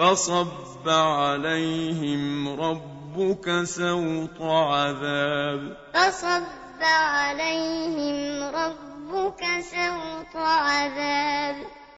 فصب عليهم ربك سوط عذاب. فصب عليهم ربك سوط عذاب